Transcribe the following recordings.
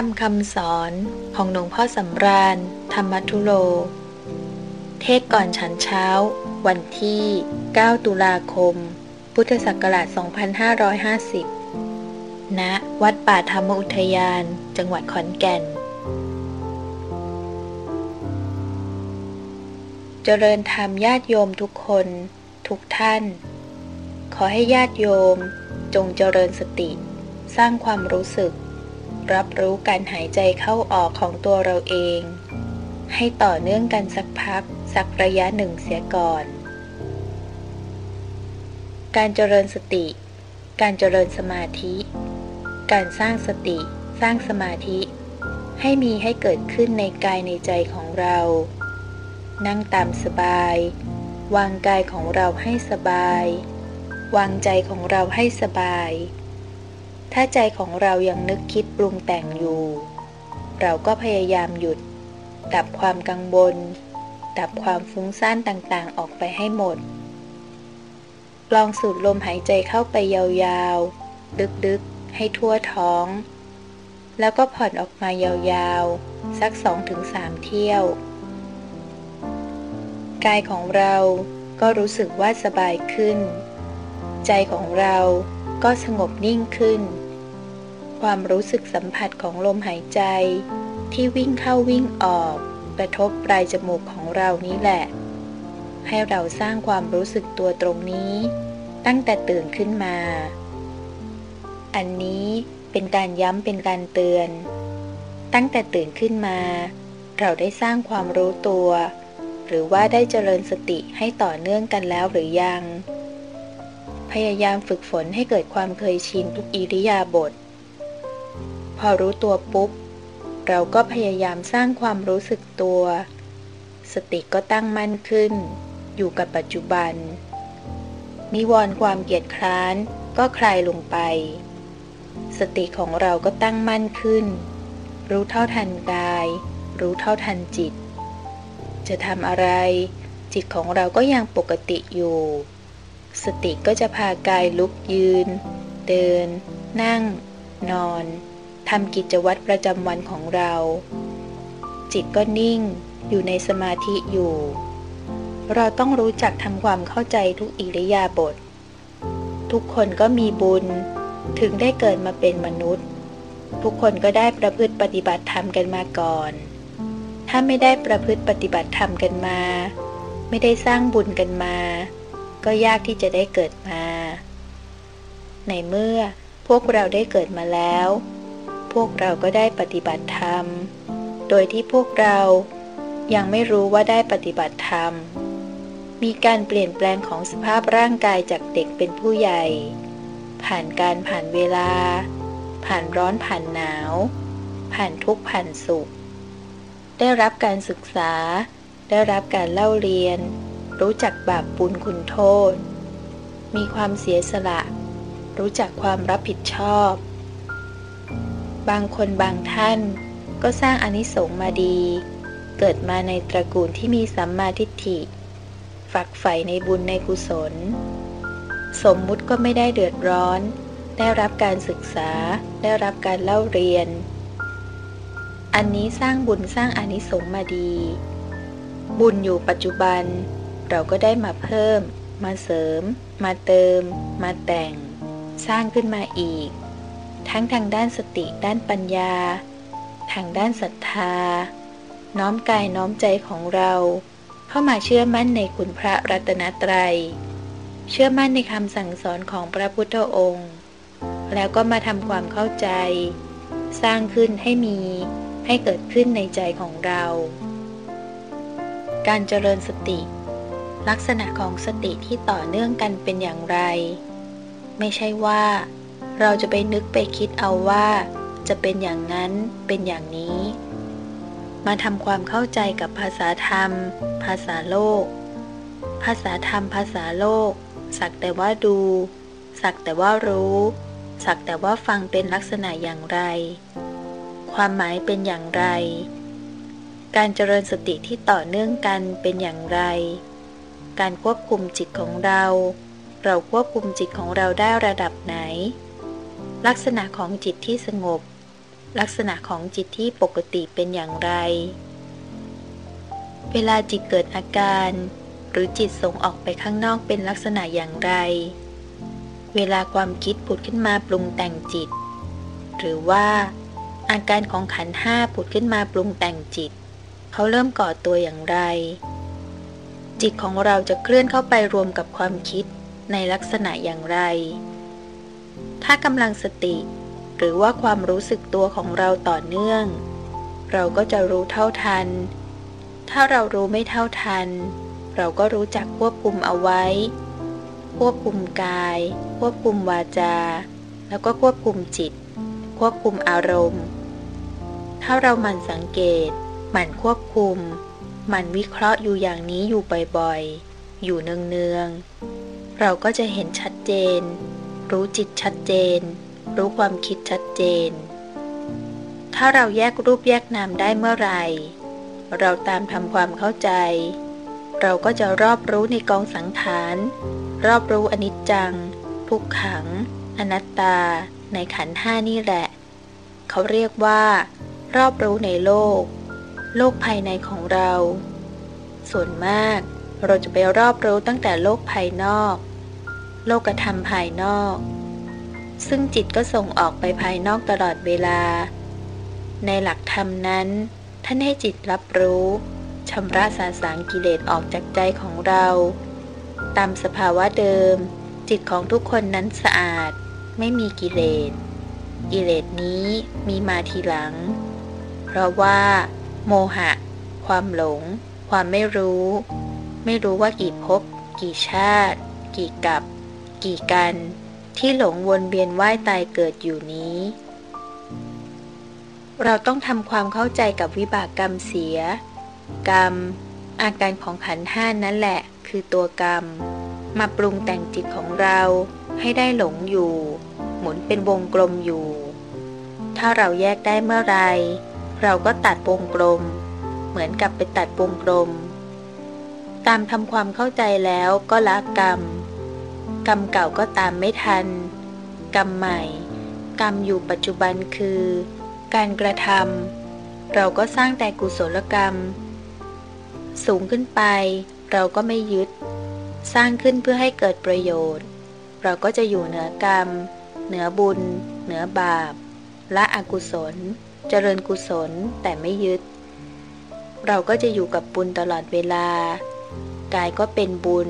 ธรรมคำสอนของหลวงพ่อสำราญ ธรรมทุโล เทศก่อนฉันเช้า วันที่ 9 ตุลาคม พุทธศักราช 2550 ณ วัดป่าธรรมอุทยาน จังหวัดขอนแก่น เจริญธรรมญาติโยมทุกคน ทุกท่าน ขอให้ญาติโยมจงเจริญสติ สร้างความรู้สึก รับรู้การหายใจเข้าออกของตัวเราเอง ให้ต่อเนื่องกันสักพัก สักระยะหนึ่งเสียก่อน การเจริญสติ การเจริญสมาธิ การสร้างสติ สร้างสมาธิ ให้มีให้เกิดขึ้นในกายในใจของเรา นั่งตามสบาย วางกายของเราให้สบาย วางใจของเราให้สบาย ถ้าใจของเรายังนึกคิดปรุงแต่งอยู่ เราก็พยายามหยุด ดับความกังวลดับความฟุ้งซ่านต่างๆ ออกไปให้หมด ลองสูดลมหายใจเข้าไปยาวๆลึกๆ ให้ทั่วท้อง แล้วก็ผ่อนออกมายาวๆ สักสองถึงสามเที่ยว กายของเราก็รู้สึกว่าสบายขึ้น ใจของเราก็สงบนิ่งขึ้น ความรู้สึกสัมผัสของลมหายใจ ที่วิ่งเข้าวิ่งออก กระทบปลายจมูกของเรานี้แหละ ให้เราสร้างความรู้สึกตัวตรงนี้ ตั้งแต่ตื่นขึ้นมา อันนี้เป็นการย้ำเป็นการเตือน ตั้งแต่ตื่นขึ้นมา เราได้สร้างความรู้ตัว หรือว่าได้เจริญสติให้ต่อเนื่องกันแล้วหรือยังพยายามฝึกฝนให้เกิดความเคยชินทุกอิริยาบถ พอรู้ตัวปุ๊บ เราก็พยายามสร้างความรู้สึกตัว สติก็ตั้งมั่นขึ้น อยู่กับปัจจุบัน นิวรณ์ความเกียดคร้านก็คลายลงไป สติของเราก็ตั้งมั่นขึ้น รู้เท่าทันกาย รู้เท่าทันจิต จะทำอะไร จิตของเราก็ยังปกติอยู่ สติก็จะพากายลุกยืน เดิน นั่ง นอน ทำกิจวัตรประจำวันของเรา จิตก็นิ่งอยู่ในสมาธิอยู่ เราต้องรู้จักทำความเข้าใจทุกอิริยาบถทุกคนก็มีบุญถึงได้เกิดมาเป็นมนุษย์ ทุกคนก็ได้ประพฤติปฏิบัติธรรมกันมาก่อน ถ้าไม่ได้ประพฤติปฏิบัติธรรมกันมา ไม่ได้สร้างบุญกันมา ก็ยากที่จะได้เกิดมา ในเมื่อพวกเราได้เกิดมาแล้ว พวกเราก็ได้ปฏิบัติธรรม โดยที่พวกเรายังไม่รู้ว่าได้ปฏิบัติธรรม มีการเปลี่ยนแปลงของสภาพร่างกายจากเด็กเป็นผู้ใหญ่ ผ่านการผ่านเวลา ผ่านร้อนผ่านหนาว ผ่านทุกข์ผ่านสุข ได้รับการศึกษา ได้รับการเล่าเรียน รู้จักบาปบุญคุณโทษ มีความเสียสละ รู้จักความรับผิดชอบ บางคนบางท่าน ก็สร้างอนิสงส์มาดี เกิดมาในตระกูลที่มีสัมมาทิฏฐิ ฝักใฝ่ในบุญในกุศล สมมุติก็ไม่ได้เดือดร้อน ได้รับการศึกษา ได้รับการเล่าเรียน อันนี้สร้างบุญสร้างอนิสงส์มาดี บุญอยู่ปัจจุบัน เราก็ได้มาเพิ่ม มาเสริม มาเติม มาแต่ง สร้างขึ้นมาอีก ทั้งทางด้านสติด้านปัญญา ทางด้านศรัทธา น้อมกายน้อมใจของเรา เข้ามาเชื่อมั่นในคุณพระรัตนตรัย เชื่อมั่นในคำสั่งสอนของพระพุทธองค์ แล้วก็มาทำความเข้าใจ สร้างขึ้นให้มีให้เกิดขึ้นในใจของเรา การเจริญสติ ลักษณะของสติที่ต่อเนื่องกันเป็นอย่างไร ไม่ใช่ว่า เราจะไปนึกไปคิดเอาว่า จะเป็นอย่างนั้นเป็นอย่างนี้ มาทำความเข้าใจกับภาษาธรรม ภาษาโลก ภาษาธรรมภาษาโลก สักแต่ว่าดู สักแต่ว่ารู้ สักแต่ว่าฟังเป็นลักษณะอย่างไร ความหมายเป็นอย่างไร การเจริญสติที่ต่อเนื่องกันเป็นอย่างไร การควบคุมจิตของเราเราควบคุมจิตของเราได้ระดับไหน ลักษณะของจิตที่สงบ ลักษณะของจิตที่ปกติเป็นอย่างไร เวลาจิตเกิดอาการ หรือจิตส่งออกไปข้างนอกเป็นลักษณะอย่างไร เวลาความคิดผุดขึ้นมาปรุงแต่งจิต หรือว่าอาการของขันห้าผุดขึ้นมาปรุงแต่งจิต เขาเริ่มก่อตัวอย่างไร จิตของเราจะเคลื่อนเข้าไปรวมกับความคิดในลักษณะอย่างไร ถ้ากำลังสติ หรือว่าความรู้สึกตัวของเราต่อเนื่อง เราก็จะรู้เท่าทัน ถ้าเรารู้ไม่เท่าทัน เราก็รู้จักควบคุมเอาไว้ ควบคุมกาย ควบคุมวาจา แล้วก็ควบคุมจิต ควบคุมอารมณ์ ถ้าเราหมั่นสังเกต หมั่นควบคุม หมั่นวิเคราะห์อยู่อย่างนี้อยู่บ่อยๆ อยู่เนืองๆเราก็จะเห็นชัดเจน รู้จิตชัดเจน รู้ความคิดชัดเจน ถ้าเราแยกรูปแยกนามได้เมื่อไหร่ เราตามทำความเข้าใจ เราก็จะรอบรู้ในกองสังขารรอบรู้อนิจจัง ทุกขัง อนัตตา ในขันห้านี่แหละ เขาเรียกว่า รอบรู้ในโลก โลกภายในของเรา ส่วนมากเราจะไปรอบรู้ตั้งแต่โลกภายนอก โลกธรรมภายนอก ซึ่งจิตก็ส่งออกไปภายนอกตลอดเวลา ในหลักธรรมนั้น ท่านให้จิตรับรู้ชำระสาสางกิเลสออกจากใจของเรา ตามสภาวะเดิม จิตของทุกคนนั้นสะอาด ไม่มีกิเลส กิเลสนี้มีมาทีหลัง เพราะว่า โมหะ ความหลง ความไม่รู้ ไม่รู้ว่ากี่ภพกี่ชาติ กี่กับ กี่กัน ที่หลงวนเวียนว่ายตายเกิดอยู่นี้ เราต้องทำความเข้าใจกับวิบากกรรมเสีย กรรม อาการของขันห้านั่นแหละ คือตัวกรรม มาปรุงแต่งจิตของเราให้ได้หลงอยู่ หมุนเป็นวงกลมอยู่ ถ้าเราแยกได้เมื่อไร เราก็ตัดวงกลม เหมือนกับไปตัดวงกลม ตามทำความเข้าใจแล้วก็ละกรรม กรรมเก่าก็ตามไม่ทัน กรรมใหม่ กรรมอยู่ปัจจุบันคือ การกระทำเราก็สร้างแต่กุศลกรรม สูงขึ้นไป เราก็ไม่ยึด สร้างขึ้นเพื่อให้เกิดประโยชน์ เราก็จะอยู่เหนือกรรม เหนือบุญ เหนือบาปละอกุศล เจริญกุศลแต่ไม่ยึด เราก็จะอยู่กับบุญตลอดเวลากายก็เป็นบุญ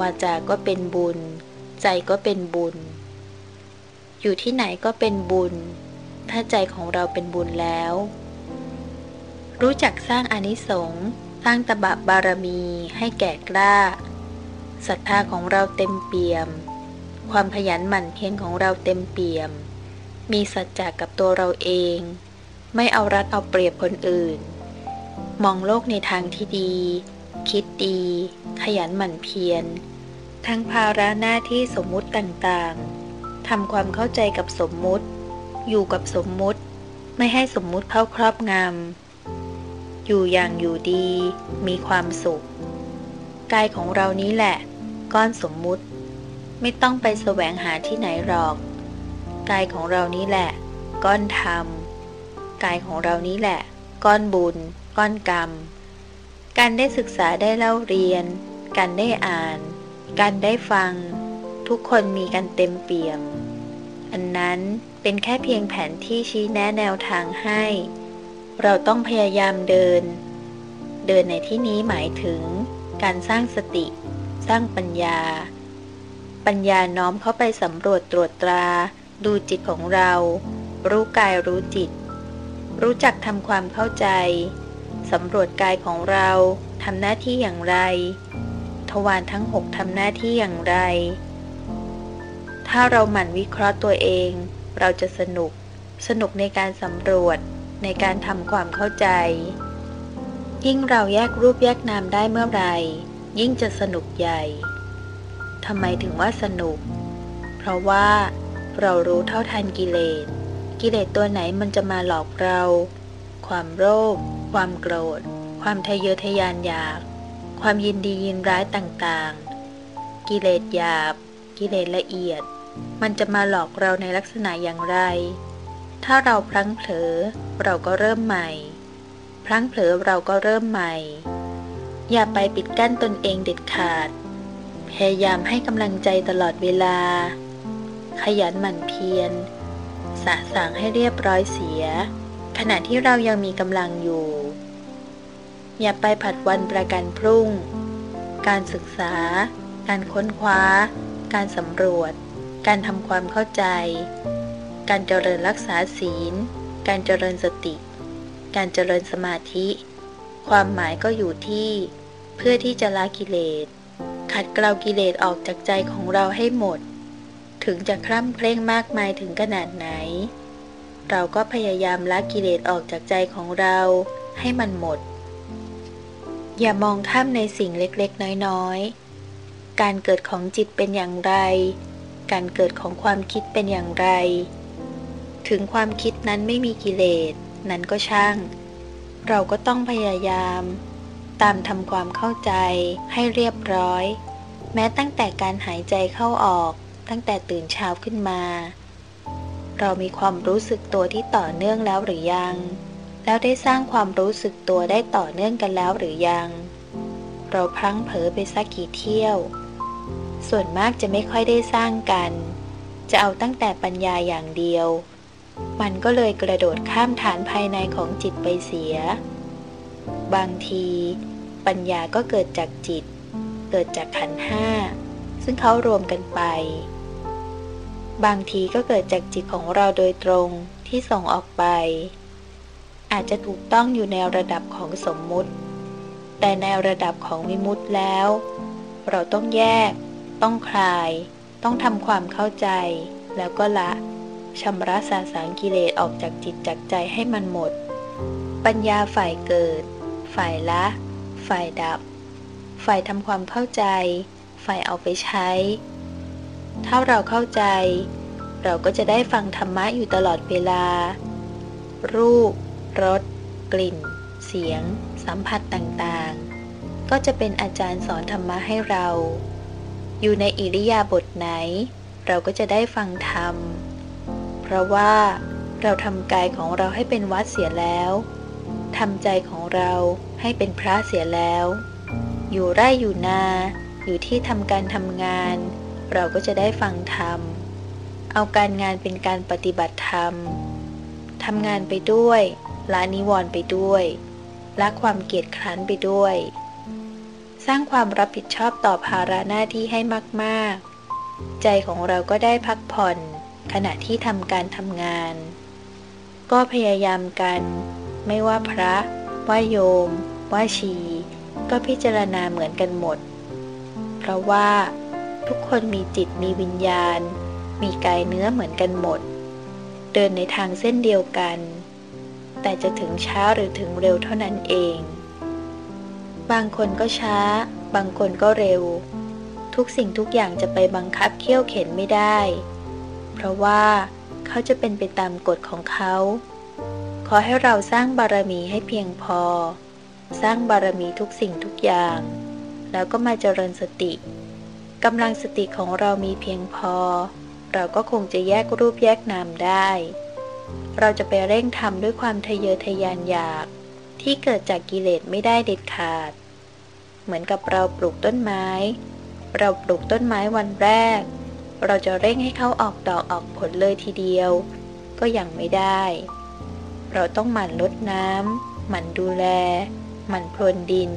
วาจาก็เป็นบุญ ใจก็เป็นบุญ อยู่ที่ไหนก็เป็นบุญ ถ้าใจของเราเป็นบุญแล้ว รู้จักสร้างอนิสงส์สร้างตบะบารมีให้แก่กล้าศรัทธาของเราเต็มเปี่ยม ความขยันหมั่นเพียรของเราเต็มเปี่ยม มีสัจจะกับตัวเราเอง ไม่เอารัดเอาเปรียบคนอื่น มองโลกในทางที่ดี คิดดี ขยันหมั่นเพียร ทั้งภาระหน้าที่สมมุติต่างๆ ทำความเข้าใจกับสมมุติ อยู่กับสมมุติ ไม่ให้สมมุติเข้าครอบงำ อยู่อย่างอยู่ดี มีความสุข กายของเรานี้แหละ ก้อนสมมุติ ไม่ต้องไปแสวงหาที่ไหนหรอก กายของเรานี้แหละ ก้อนธรรม กายของเรานี้แหละ ก้อนบุญ ก้อนกรรม การได้ศึกษาได้เล่าเรียน การได้อ่าน การได้ฟัง ทุกคนมีกันเต็มเปี่ยม อันนั้นเป็นแค่เพียงแผนที่ชี้แนะแนวทางให้ เราต้องพยายามเดิน เดินในที่นี้หมายถึง การสร้างสติ สร้างปัญญา ปัญญาน้อมเข้าไปสำรวจตรวจตรา ดูจิตของเรา รู้กายรู้จิต รู้จักทำความเข้าใจสำรวจกายของเราทำหน้าที่อย่างไร ทวารทั้งหกทำหน้าที่อย่างไร ถ้าเราหมั่นวิเคราะห์ตัวเอง เราจะสนุก สนุกในการสำรวจ ในการทำความเข้าใจ ยิ่งเราแยกรูปแยกนามได้เมื่อไรยิ่งจะสนุกใหญ่ทำไมถึงว่าสนุก เพราะว่าเรารู้เท่าทันกิเลส กิเลสตัวไหนมันจะมาหลอกเรา ความโลภ ความโกรธ ความทะเยอทะยานอยาก ความยินดียินร้ายต่างๆ กิเลสหยาบ กิเลสละเอียด มันจะมาหลอกเราในลักษณะอย่างไร ถ้าเราพลั้งเผลอเราก็เริ่มใหม่ พลั้งเผลอเราก็เริ่มใหม่ อย่าไปปิดกั้นตนเองเด็ดขาด พยายามให้กำลังใจตลอดเวลา ขยันหมั่นเพียรสะสางให้เรียบร้อยเสีย ขณะที่เรายังมีกำลังอยู่ อย่าไปผัดวันประกันพรุ่ง การศึกษา การค้นคว้า การสำรวจ การทำความเข้าใจ การเจริญรักษาศีล การเจริญสติ การเจริญสมาธิ ความหมายก็อยู่ที่ เพื่อที่จะละกิเลส ขัดเกลากิเลสออกจากใจของเราให้หมด ถึงจะคร่ำเคร่งมากมายถึงขนาดไหน เราก็พยายามละกิเลสออกจากใจของเราให้มันหมด อย่ามองข้ามในสิ่งเล็กๆ น้อยๆ การเกิดของจิตเป็นอย่างไร การเกิดของความคิดเป็นอย่างไร ถึงความคิดนั้นไม่มีกิเลส นั้นก็ช่าง เราก็ต้องพยายาม ตามทำความเข้าใจให้เรียบร้อย แม้ตั้งแต่การหายใจเข้าออก ตั้งแต่ตื่นเช้าขึ้นมา เรามีความรู้สึกตัวที่ต่อเนื่องแล้วหรือยัง แล้วได้สร้างความรู้สึกตัวได้ต่อเนื่องกันแล้วหรือยัง เราพลั้งเผลอไปสักกี่เที่ยว ส่วนมากจะไม่ค่อยได้สร้างกัน จะเอาตั้งแต่ปัญญาอย่างเดียว มันก็เลยกระโดดข้ามฐานภายในของจิตไปเสีย บางที ปัญญาก็เกิดจากจิต เกิดจากขันห้า ซึ่งเขารวมกันไป บางทีก็เกิดจากจิตของเราโดยตรงที่ส่งออกไป อาจจะถูกต้องอยู่ในระดับของสมมุติ แต่ในระดับของวิมุตติแล้ว เราต้องแยก ต้องคลาย ต้องทำความเข้าใจ แล้วก็ละชำระสาสางกิเลสออกจากจิตจากใจให้มันหมด ปัญญาฝ่ายเกิด ฝ่ายละ ฝ่ายดับ ฝ่ายทำความเข้าใจ ฝ่ายเอาไปใช้ ถ้าเราเข้าใจ เราก็จะได้ฟังธรรมะอยู่ตลอดเวลา รูป รส กลิ่น เสียง สัมผัสต่างๆ ก็จะเป็นอาจารย์สอนธรรมะให้เรา อยู่ในอิริยาบถไหน เราก็จะได้ฟังธรรม เพราะว่าเราทำกายของเราให้เป็นวัดเสียแล้วทำใจของเราให้เป็นพระเสียแล้ว อยู่ไร่อยู่นา อยู่ที่ทำการทำงาน เราก็จะได้ฟังธรรม เอาการงานเป็นการปฏิบัติธรรมทำงานไปด้วย ละนิวรณ์ไปด้วยละความเกียจคร้านไปด้วย สร้างความรับผิดชอบต่อภาระหน้าที่ให้มากๆ ใจของเราก็ได้พักผ่อนขณะที่ทำการทำงาน ก็พยายามกัน ไม่ว่าพระ ว่าโยม ว่าชี ก็พิจารณาเหมือนกันหมด เพราะว่า ทุกคนมีจิตมีวิญญาณ มีกายเนื้อเหมือนกันหมด เดินในทางเส้นเดียวกัน แต่จะถึงช้าหรือถึงเร็วเท่านั้นเอง บางคนก็ช้า บางคนก็เร็ว ทุกสิ่งทุกอย่างจะไปบังคับเขี่ยวเข็นไม่ได้ เพราะว่าเขาจะเป็นไปตามกฎของเขา ขอให้เราสร้างบารมีให้เพียงพอ สร้างบารมีทุกสิ่งทุกอย่าง แล้วก็มาเจริญสติกำลังสติของเรามีเพียงพอ เราก็คงจะแยกรูปแยกนามได้ เราจะไปเร่งทำด้วยความทะเยอทะยานอยาก ที่เกิดจากกิเลสไม่ได้เด็ดขาด เหมือนกับเราปลูกต้นไม้ เราปลูกต้นไม้วันแรก เราจะเร่งให้เขาออกดอกออกผลเลยทีเดียว ก็ยังไม่ได้ เราต้องหมั่นลดน้ำหมั่นดูแล หมั่นพรวนดิน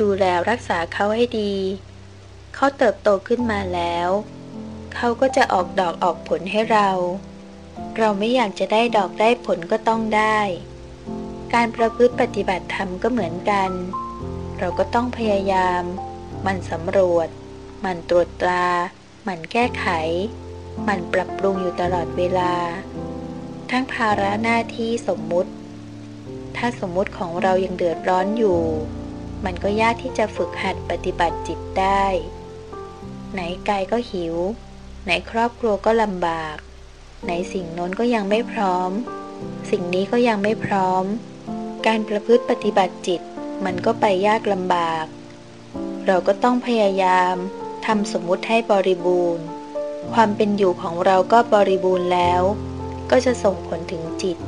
ดูแลรักษาเขาให้ดี เขาเติบโตขึ้นมาแล้ว เขาก็จะออกดอกออกผลให้เรา เราไม่อยากจะได้ดอกได้ผลก็ต้องได้ การประพฤติปฏิบัติธรรมก็เหมือนกัน เราก็ต้องพยายาม มันสำรวจ มันตรวจตรา มันแก้ไข มันปรับปรุงอยู่ตลอดเวลา ทั้งภาระหน้าที่สมมุติ ถ้าสมมุติของเรายังเดือดร้อนอยู่ มันก็ยากที่จะฝึกหัดปฏิบัติจิตได้ ไหนกายก็หิว ไหนครอบครัวก็ลำบาก ไหนสิ่งโน้นก็ยังไม่พร้อม สิ่งนี้ก็ยังไม่พร้อม การประพฤติปฏิบัติจิตมันก็ไปยากลำบาก เราก็ต้องพยายามทำสมมุติให้บริบูรณ์ ความเป็นอยู่ของเราก็บริบูรณ์แล้ว ก็จะส่งผลถึงจิต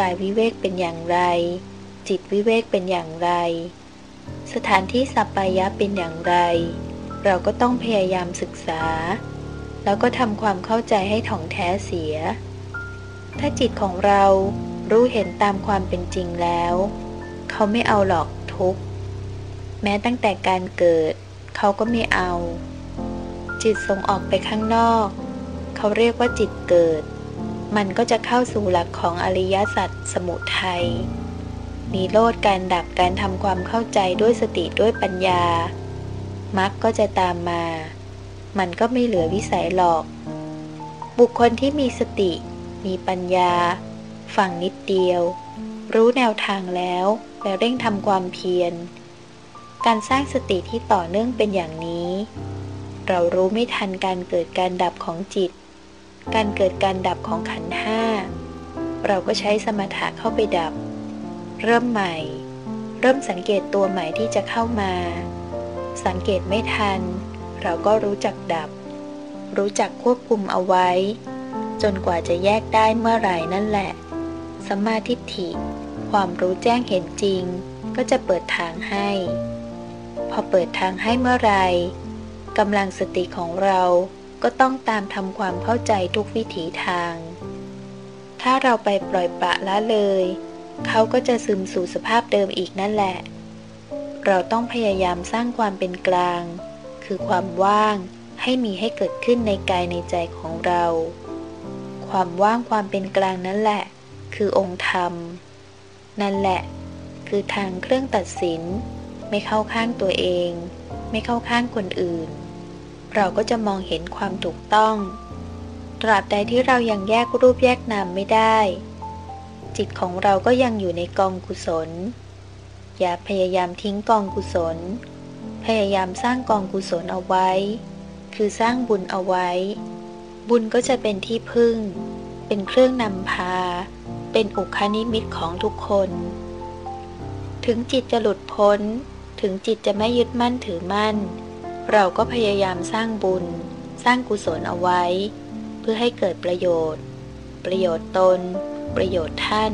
กายวิเวกเป็นอย่างไร จิตวิเวกเป็นอย่างไร สถานที่สัปปายะเป็นอย่างไร เราก็ต้องพยายามศึกษา แล้วก็ทำความเข้าใจให้ถ่องแท้เสีย ถ้าจิตของเรารู้เห็นตามความเป็นจริงแล้ว เขาไม่เอาหรอกทุกแม้ตั้งแต่การเกิด เขาก็ไม่เอา จิตส่งออกไปข้างนอก เขาเรียกว่าจิตเกิด มันก็จะเข้าสู่หลักของอริยสัจสมุทัยมีโลดการดับการทำความเข้าใจด้วยสติด้วยปัญญามรรคก็จะตามมา มันก็ไม่เหลือวิสัยหรอก บุคคลที่มีสติ มีปัญญา ฟังนิดเดียว รู้แนวทางแล้วไปเร่งทำความเพียร การสร้างสติที่ต่อเนื่องเป็นอย่างนี้ เรารู้ไม่ทันการเกิดการดับของจิต การเกิดการดับของขันห้า เราก็ใช้สมถะเข้าไปดับ เริ่มใหม่ เริ่มสังเกตตัวใหม่ที่จะเข้ามา สังเกตไม่ทัน เราก็รู้จักดับ รู้จักควบคุมเอาไว้ จนกว่าจะแยกได้เมื่อไหร่นั่นแหละสัมมาทิฏฐิ ความรู้แจ้งเห็นจริง ก็จะเปิดทางให้ พอเปิดทางให้เมื่อไรกำลังสติของเราก็ต้องตามทำความเข้าใจทุกวิถีทาง ถ้าเราไปปล่อยปะละเลย เขาก็จะซึมสู่สภาพเดิมอีกนั่นแหละ เราต้องพยายามสร้างความเป็นกลาง คือความว่างให้มีให้เกิดขึ้นในกายในใจของเรา ความว่างความเป็นกลางนั่นแหละ คือองค์ธรรม นั่นแหละ คือทางเครื่องตัดสิน ไม่เข้าข้างตัวเอง ไม่เข้าข้างคนอื่น เราก็จะมองเห็นความถูกต้อง ตราบใดที่เรายังแยกรูปแยกนามไม่ได้ จิตของเราก็ยังอยู่ในกองกุศล อย่าพยายามทิ้งกองกุศล พยายามสร้างกองกุศลเอาไว้ คือสร้างบุญเอาไว้ บุญก็จะเป็นที่พึ่ง เป็นเครื่องนำพา เป็นอุคานิมิตของทุกคน ถึงจิตจะหลุดพ้น ถึงจิตจะไม่ยึดมั่นถือมั่น เราก็พยายามสร้างบุญ สร้างกุศลเอาไว้ เพื่อให้เกิดประโยชน์ ประโยชน์ตน ประโยชน์ท่าน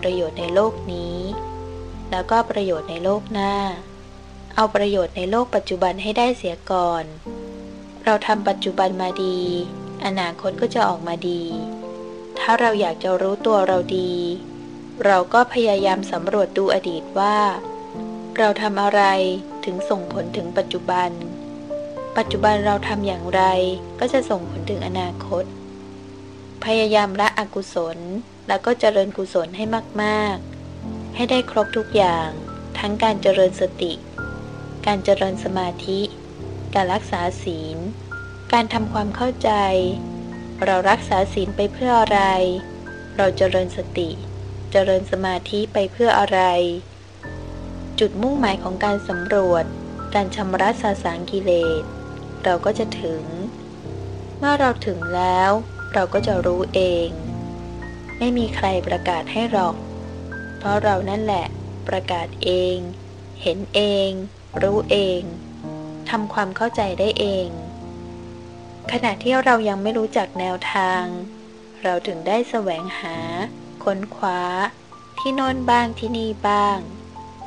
ประโยชน์ในโลกนี้ แล้วก็ประโยชน์ในโลกหน้า เอาประโยชน์ในโลกปัจจุบันให้ได้เสียก่อน เราทำปัจจุบันมาดี อนาคตก็จะออกมาดี ถ้าเราอยากจะรู้ตัวเราดี เราก็พยายามสำรวจดูอดีตว่า เราทำอะไรถึงส่งผลถึงปัจจุบัน ปัจจุบันเราทำอย่างไรก็จะส่งผลถึงอนาคต พยายามละอกุศลแล้วก็เจริญกุศลให้มาก ๆ ให้ได้ครบทุกอย่าง ทั้งการเจริญสติ การเจริญสมาธิ การรักษาศีล การทำความเข้าใจ เรารักษาศีลไปเพื่ออะไร เราเจริญสติ เจริญสมาธิไปเพื่ออะไร จุดมุ่งหมายของการสำรวจ การชำระสาสางกิเลส เราก็จะถึง เมื่อเราถึงแล้ว เราก็จะรู้เอง ไม่มีใครประกาศให้หรอก เพราะเรานั่นแหละประกาศเอง เห็นเอง รู้เองทำความเข้าใจได้เอง ขณะที่เรายังไม่รู้จักแนวทาง เราถึงได้แสวงหา ค้นคว้า ที่โน่นบ้างที่นี่บ้าง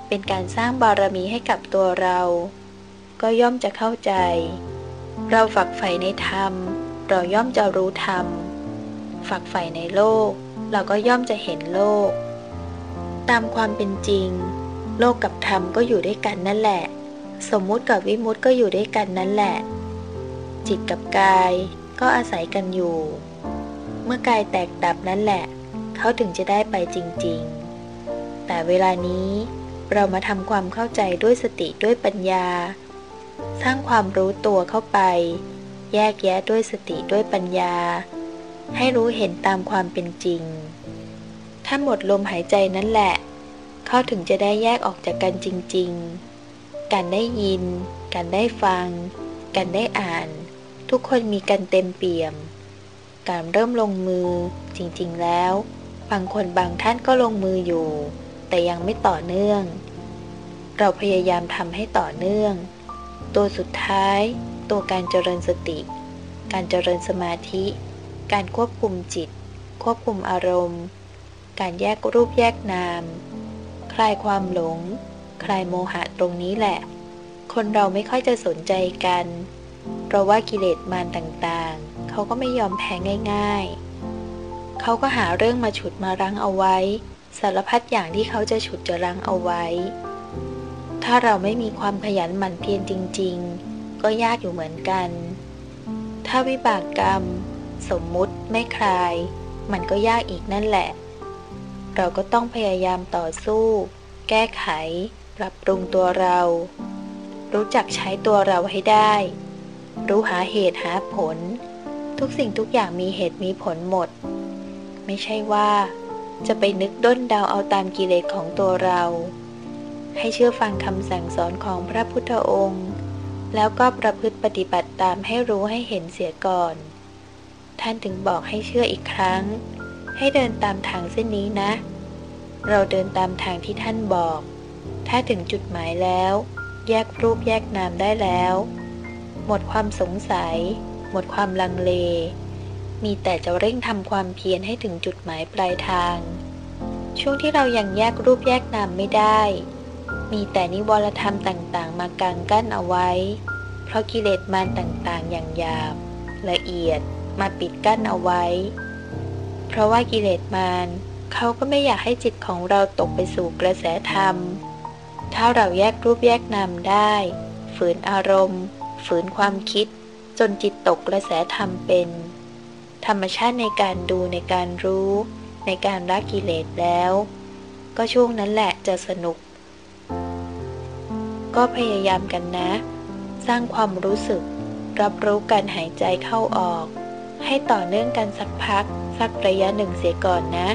เป็นการสร้างบารมีให้กับตัวเรา ก็ย่อมจะเข้าใจ เราฝักใฝ่ในธรรม เราย่อมจะรู้ธรรม ฝักใฝ่ในโลก เราก็ย่อมจะเห็นโลก ตามความเป็นจริง โลกกับธรรมก็อยู่ด้วยกันนั่นแหละ สมมุติกับวิมุติก็อยู่ด้วยกันนั่นแหละ จิตกับกายก็อาศัยกันอยู่ เมื่อกายแตกดับนั่นแหละ เขาถึงจะได้ไปจริง ๆ แต่เวลานี้เรามาทำความเข้าใจด้วยสติด้วยปัญญา สร้างความรู้ตัวเข้าไป แยกแยะด้วยสติด้วยปัญญา ให้รู้เห็นตามความเป็นจริง ถ้าหมดลมหายใจนั่นแหละ เขาถึงจะได้แยกออกจากกันจริง ๆ การได้ยิน การได้ฟัง การได้อ่าน ทุกคนมีกันเต็มเปี่ยม การเริ่มลงมือ จริงๆแล้ว บางคนบางท่านก็ลงมืออยู่ แต่ยังไม่ต่อเนื่อง เราพยายามทำให้ต่อเนื่อง ตัวสุดท้าย ตัวการเจริญสติ การเจริญสมาธิ การควบคุมจิต ควบคุมอารมณ์ การแยกรูปแยกนาม คลายความหลง คลายโมหะตรงนี้แหละ คนเราไม่ค่อยจะสนใจกัน เพราะว่ากิเลสมารต่างๆ เขาก็ไม่ยอมแพ้ง่าย ๆ เขาก็หาเรื่องมาฉุดมารั้งเอาไว้ สารพัดอย่างที่เขาจะฉุดจะรั้งเอาไว้ ถ้าเราไม่มีความขยันหมั่นเพียรจริง ๆ ก็ยากอยู่เหมือนกัน ถ้าวิบากกรรม สมมุติไม่คลาย มันก็ยากอีกนั่นแหละเราก็ต้องพยายามต่อสู้ แก้ไข ปรับปรุงตัวเรา รู้จักใช้ตัวเราให้ได้ รู้หาเหตุหาผล ทุกสิ่งทุกอย่างมีเหตุมีผลหมด ไม่ใช่ว่าจะไปนึกด้นเดาเอาตามกิเลสของตัวเรา ให้เชื่อฟังคำสั่งสอนของพระพุทธองค์ แล้วก็ประพฤติปฏิบัติตามให้รู้ให้เห็นเสียก่อน ท่านถึงบอกให้เชื่ออีกครั้ง ให้เดินตามทางเส้นนี้นะ เราเดินตามทางที่ท่านบอก ถ้าถึงจุดหมายแล้ว แยกรูปแยกนามได้แล้ว หมดความสงสัย หมดความลังเล มีแต่จะเร่งทำความเพียรให้ถึงจุดหมายปลายทาง ช่วงที่เรายังแยกรูปแยกนามไม่ได้ มีแต่นิวรธรรมต่างๆ มากางกั้นเอาไว้ เพราะกิเลสมารต่างๆ อย่างหยาบละเอียดมาปิดกั้นเอาไว้ เพราะว่ากิเลสมารเขาก็ไม่อยากให้จิตของเราตกไปสู่กระแสธรรม ถ้าเราแยกรูปแยกนามได้ ฝืนอารมณ์ ฝืนความคิด จนจิตตกกระแสธรรมเป็น ธรรมชาติในการดูในการรู้ ในการละกิเลสแล้ว ก็ช่วงนั้นแหละจะสนุก ก็พยายามกันนะ สร้างความรู้สึก รับรู้การหายใจเข้าออก ให้ต่อเนื่องกันสักพัก สักระยะหนึ่งเสียก่อนนะ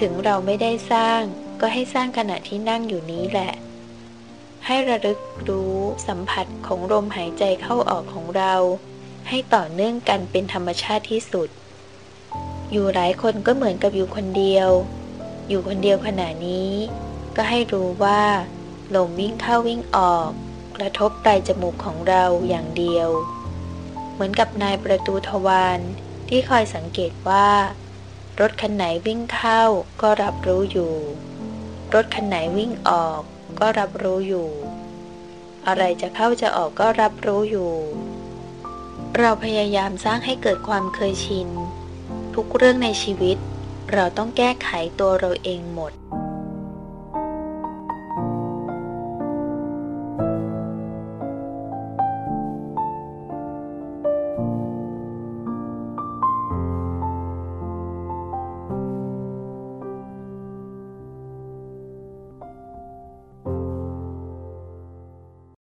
ถึงเราไม่ได้สร้าง ก็ให้สร้างขณะที่นั่งอยู่นี้แหละ ให้ระลึกรู้สัมผัสของลมหายใจเข้าออกของเรา ให้ต่อเนื่องกันเป็นธรรมชาติที่สุด อยู่หลายคนก็เหมือนกับอยู่คนเดียว อยู่คนเดียวขณะนี้ ก็ให้รู้ว่าลมวิ่งเข้าวิ่งออก กระทบปลายจมูกของเราอย่างเดียว เหมือนกับนายประตูทวารที่คอยสังเกตว่ารถคันไหนวิ่งเข้าก็รับรู้อยู่ รถคันไหนวิ่งออกก็รับรู้อยู่ อะไรจะเข้าจะออกก็รับรู้อยู่ เราพยายามสร้างให้เกิดความเคยชิน ทุกเรื่องในชีวิต เราต้องแก้ไขตัวเราเองหมด